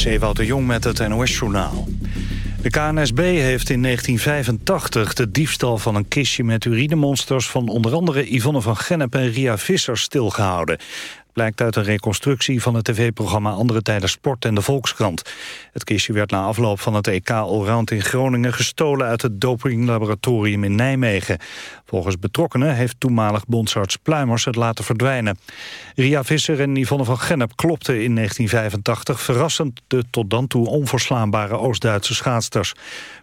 Is Ewout de Jong met het NOS-journaal. De KNSB heeft in 1985 de diefstal van een kistje met urinemonsters... van onder andere Yvonne van Gennep en Ria Visser stilgehouden blijkt uit een reconstructie van het tv-programma Andere Tijden Sport en de Volkskrant. Het kistje werd na afloop van het EK Allround in Groningen gestolen uit het dopinglaboratorium in Nijmegen. Volgens betrokkenen heeft toenmalig bondsarts Pluimers het laten verdwijnen. Ria Visser en Yvonne van Gennep klopten in 1985 verrassend de tot dan toe onverslaanbare Oost-Duitse schaatsters.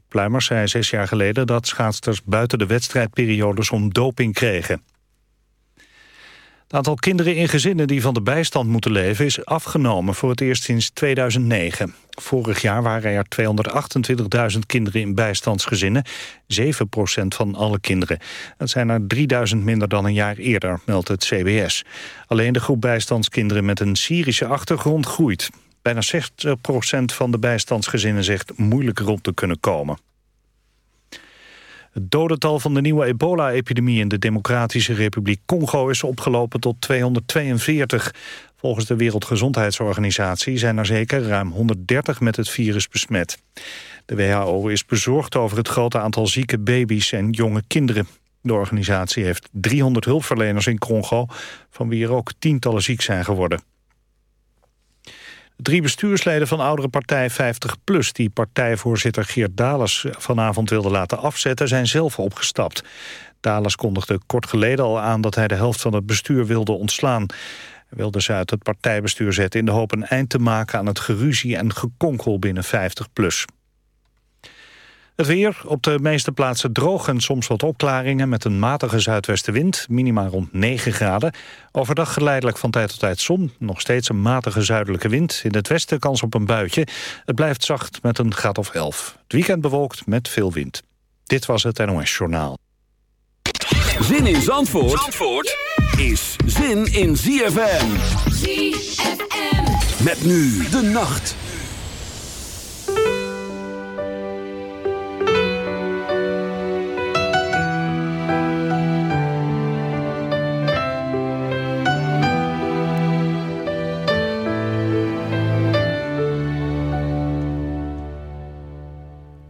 Pluimers zei zes jaar geleden dat schaatsters buiten de wedstrijdperiodes om doping kregen. Het aantal kinderen in gezinnen die van de bijstand moeten leven... is afgenomen voor het eerst sinds 2009. Vorig jaar waren er 228.000 kinderen in bijstandsgezinnen. 7% van alle kinderen. Dat zijn er 3000 minder dan een jaar eerder, meldt het CBS. Alleen de groep bijstandskinderen met een Syrische achtergrond groeit. Bijna 60% van de bijstandsgezinnen zegt moeilijk rond te kunnen komen. Het dodental van de nieuwe ebola-epidemie in de Democratische Republiek Congo is opgelopen tot 242. Volgens de Wereldgezondheidsorganisatie zijn er zeker ruim 130 met het virus besmet. De WHO is bezorgd over het grote aantal zieke baby's en jonge kinderen. De organisatie heeft 300 hulpverleners in Congo, van wie er ook tientallen ziek zijn geworden. Drie bestuursleden van oudere partij 50PLUS... die partijvoorzitter Geert Dales vanavond wilde laten afzetten... zijn zelf opgestapt. Dales kondigde kort geleden al aan dat hij de helft van het bestuur wilde ontslaan. Hij wilde ze uit het partijbestuur zetten in de hoop een eind te maken... aan het geruzie en gekonkel binnen 50PLUS. Het weer, op de meeste plaatsen droog en soms wat opklaringen... met een matige zuidwestenwind, minimaal rond 9 graden. Overdag geleidelijk van tijd tot tijd zon. Nog steeds een matige zuidelijke wind. In het westen kans op een buitje. Het blijft zacht met een graad of 11. Het weekend bewolkt met veel wind. Dit was het NOS Journaal. Zin in Zandvoort, Zandvoort is zin in ZFM. ZFM. Met nu de nacht.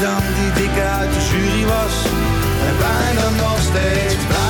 Dan die dikke uit de jury was. En bijna nog steeds blij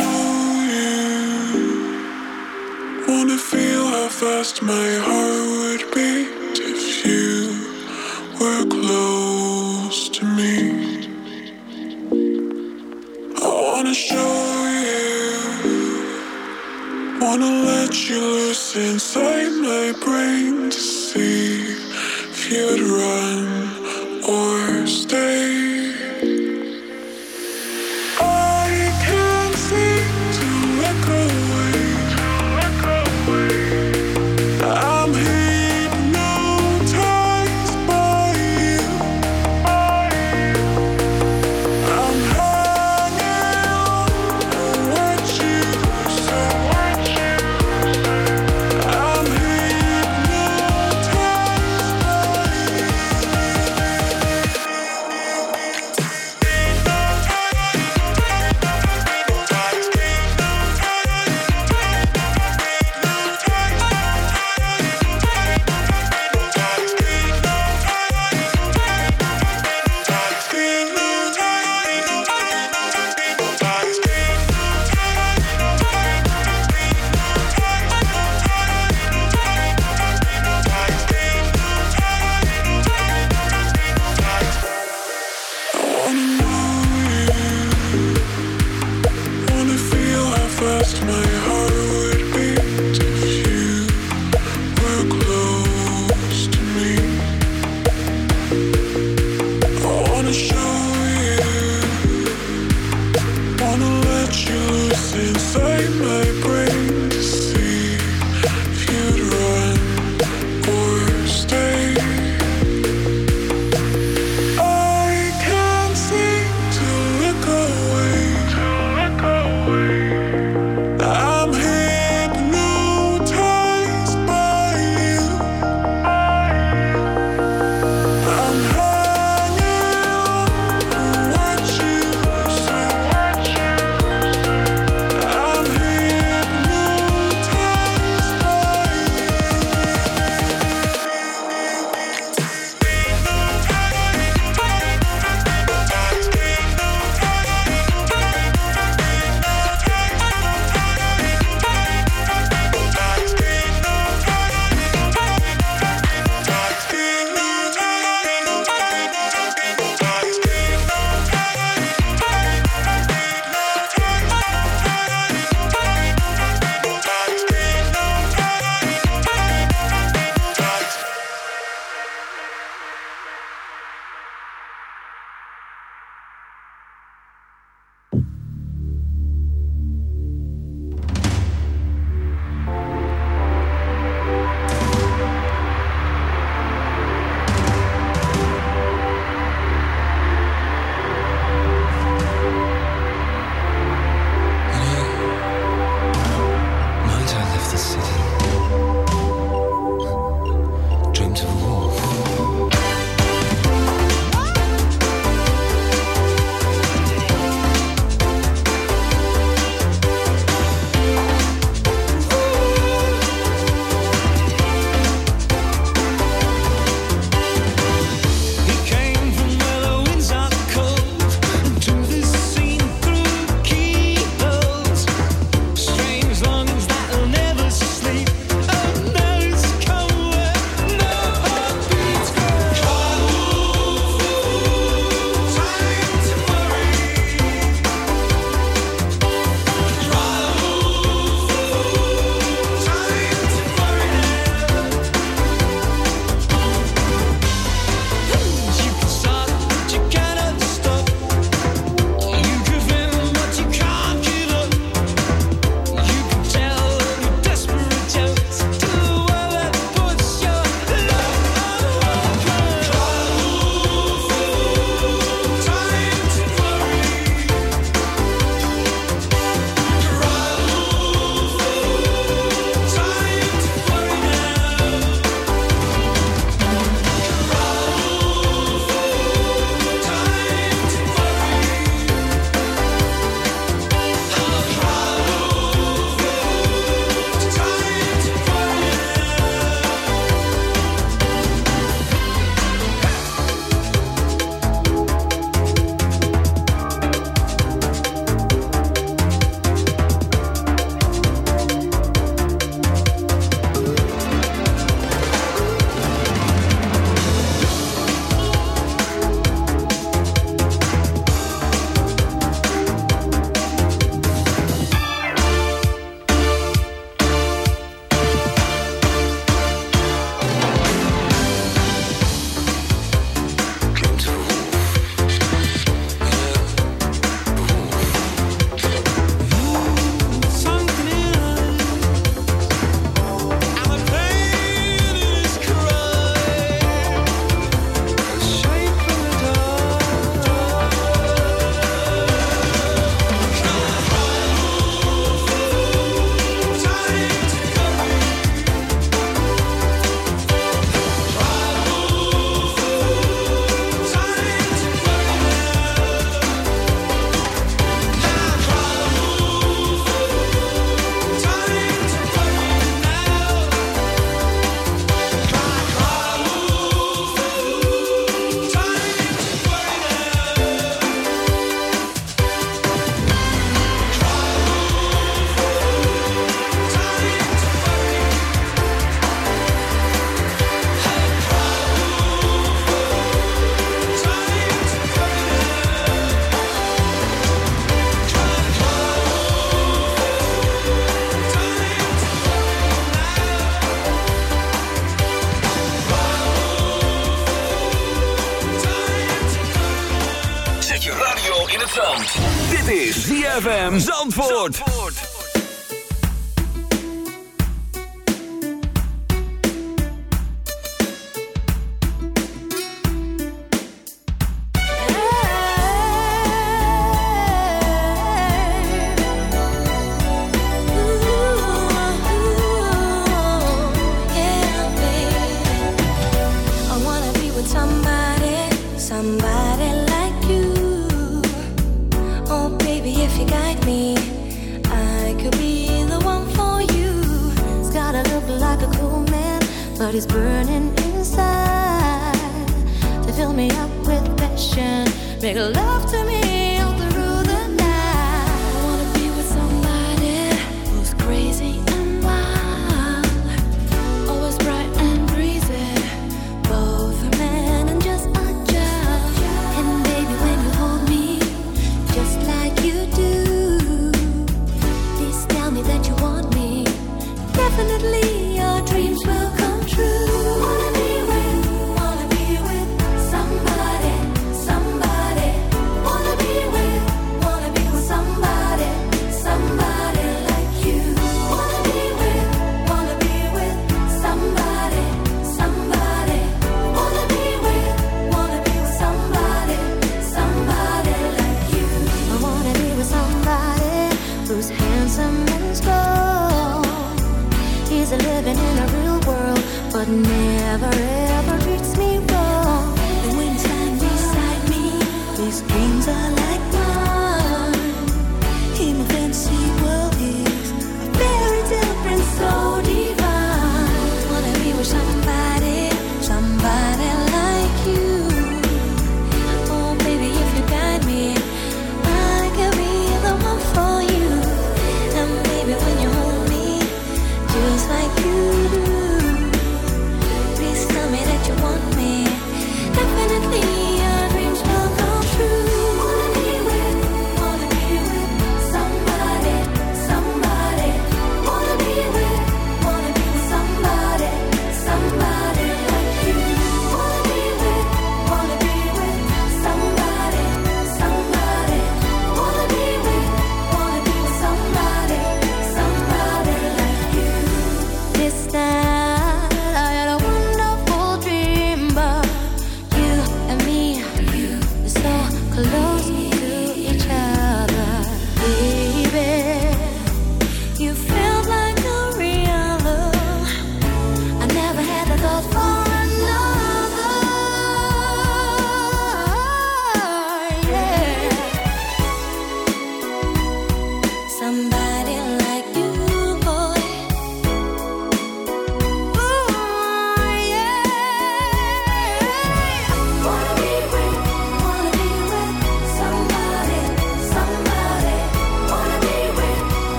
You. Wanna feel how fast my heart would beat if you were close to me. I wanna show you. Wanna let you loose inside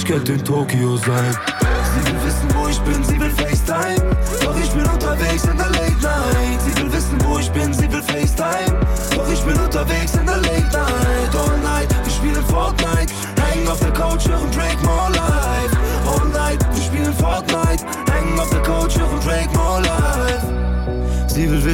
Biz geldin Tokyo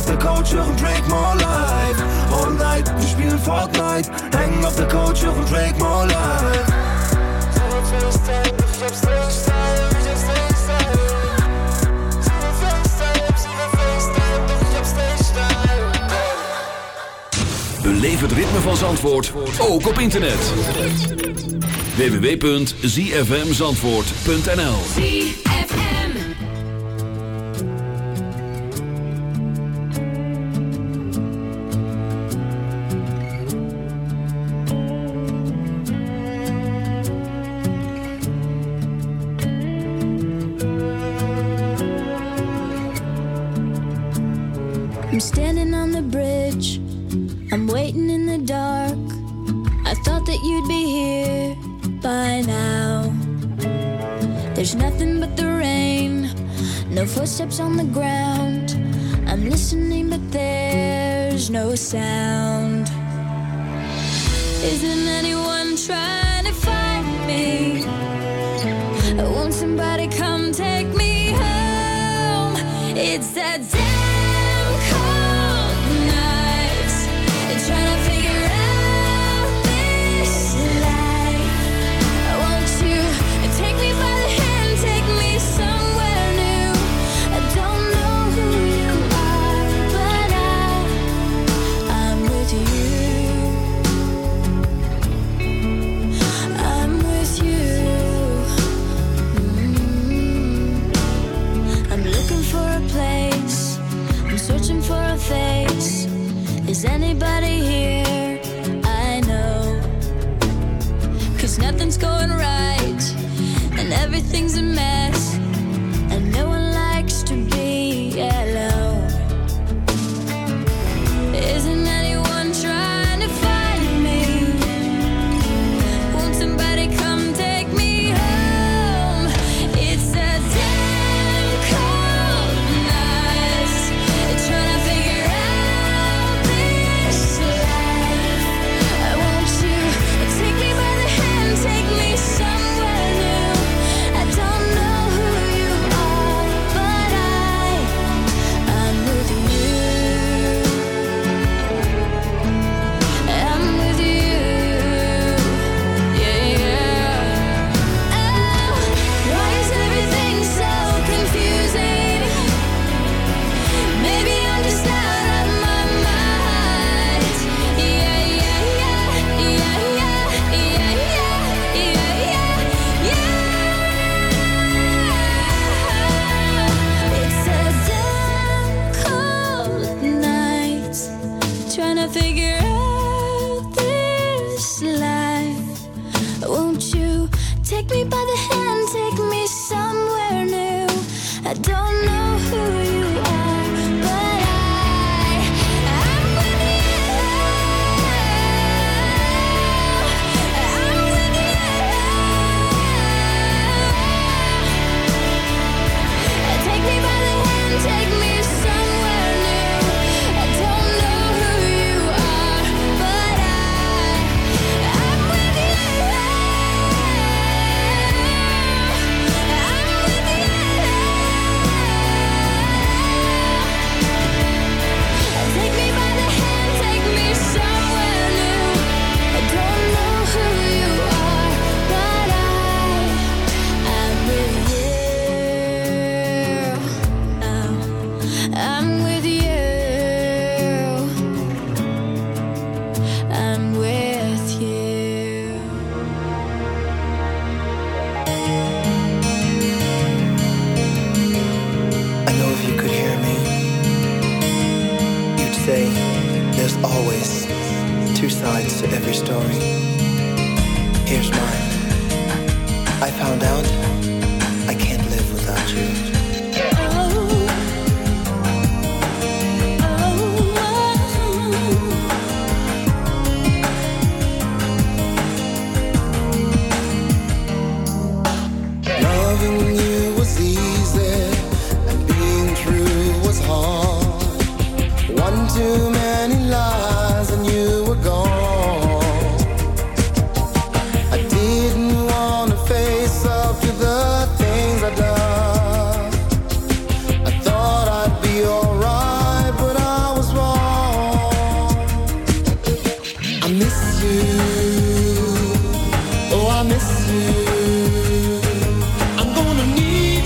Auf der Couch, hören Drake More Life. All night, wir spielen Fortnite. Hängen auf der Couch, hören Drake More Life. Het ritme van Zandvoort, ook op internet. www.zfmzandvoort.nl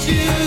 you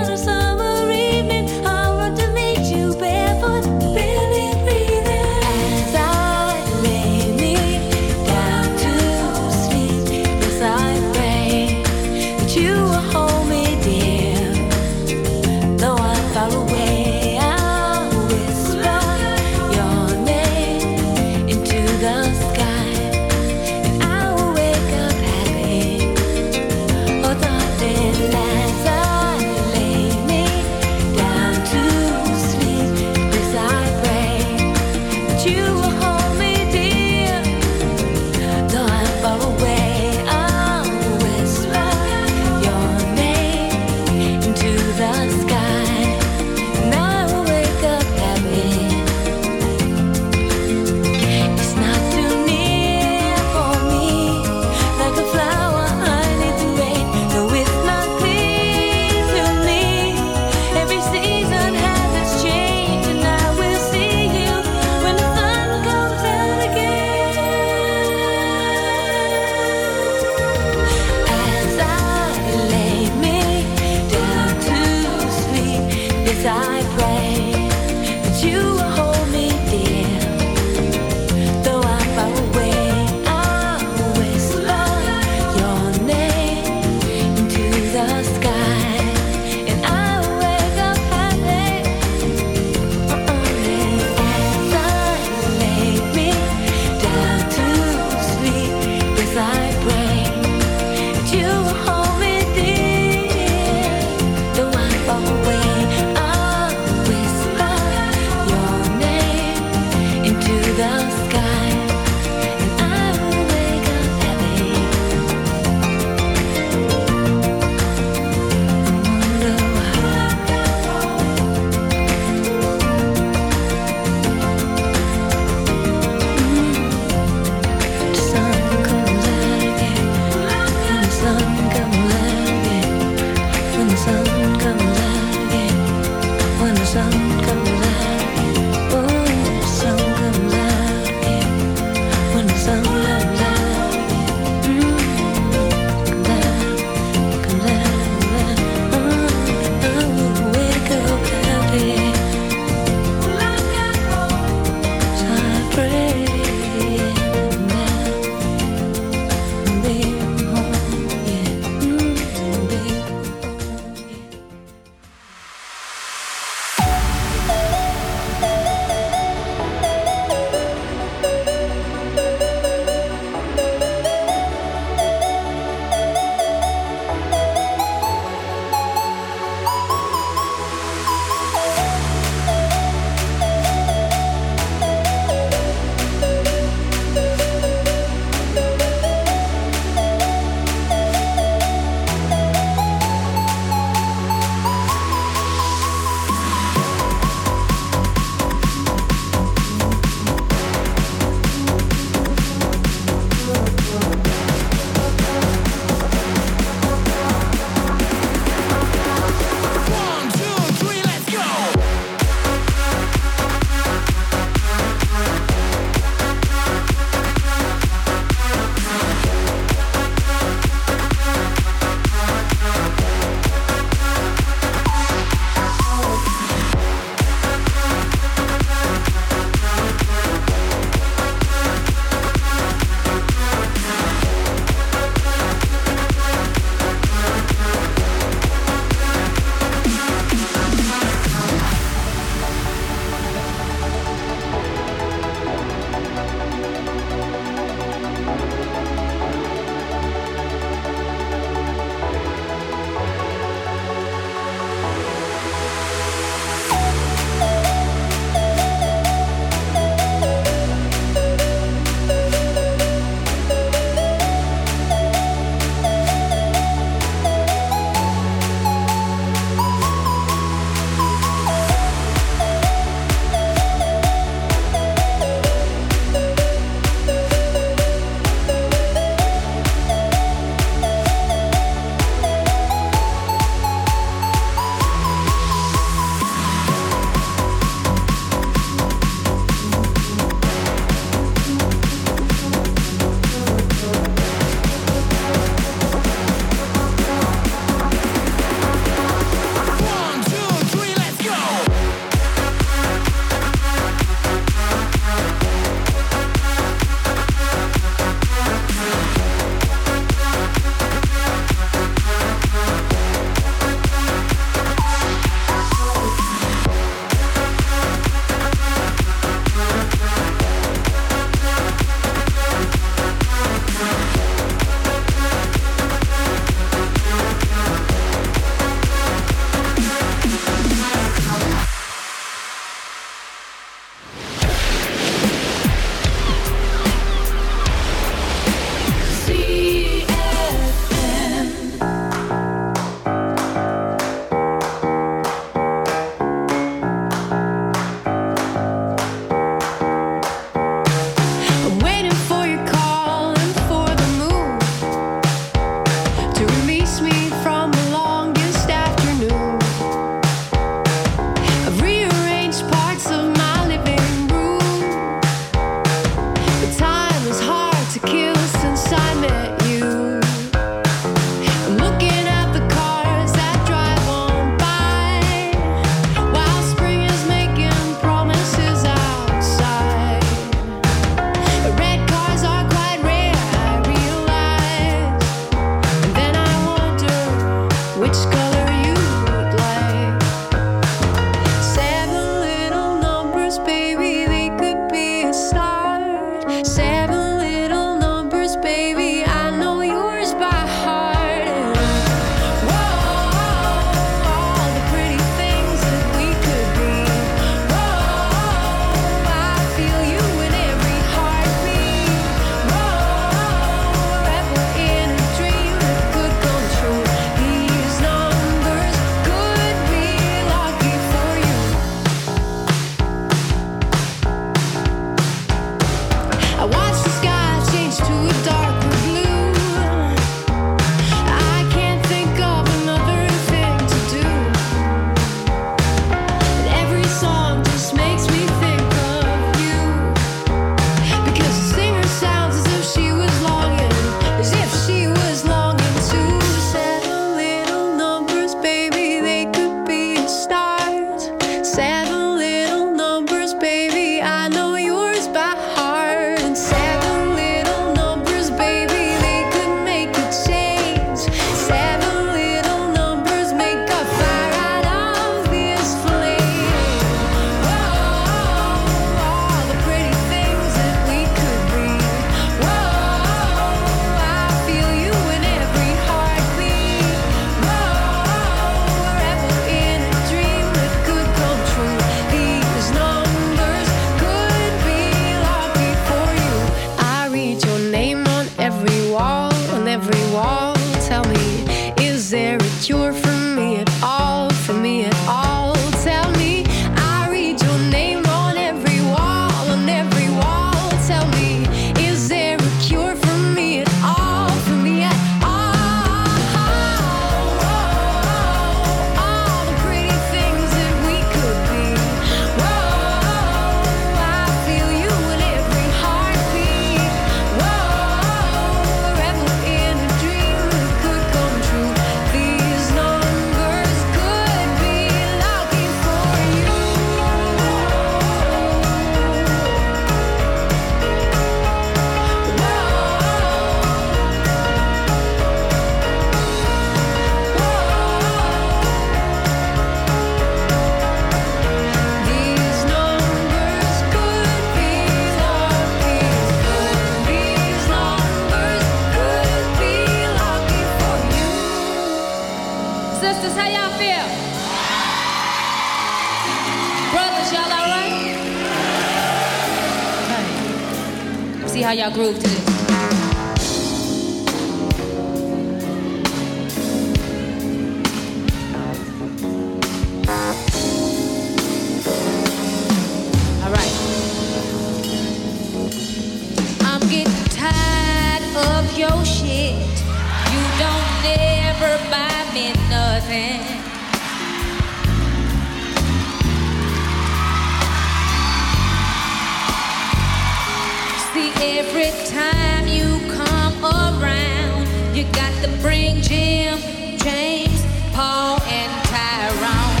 Jim, James, Paul, and Tyrone.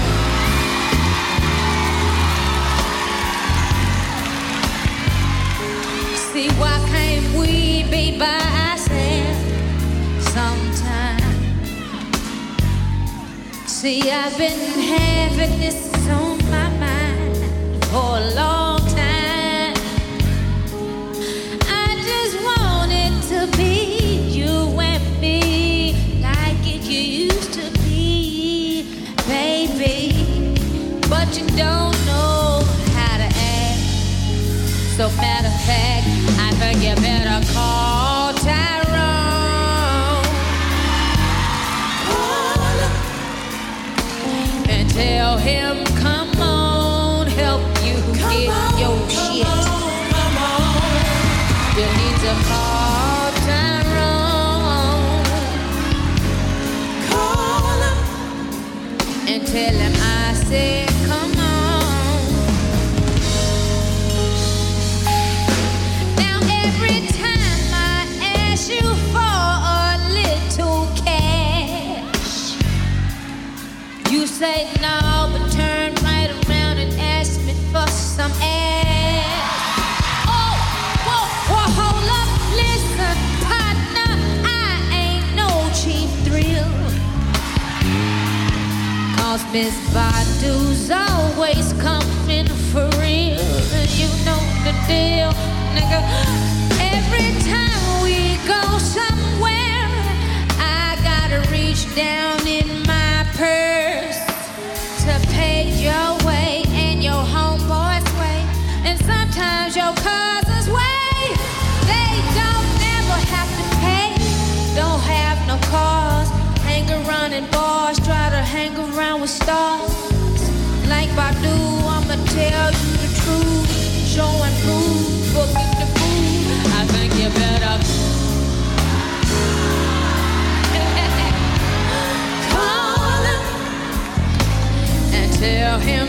See, why can't we be by? See, I've been having this on my mind for a long him, come on, help you get your shit. You need to call Tyrone. Call him and tell him I said, come on. Now every time I ask you for a little cash, you say Miss Badu's always coming for real. You know the deal, nigga. Every time in bars, try to hang around with stars. Like Badu, I'ma tell you the truth. Show and prove, booking the food. I think you better call him and tell him,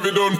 have you done?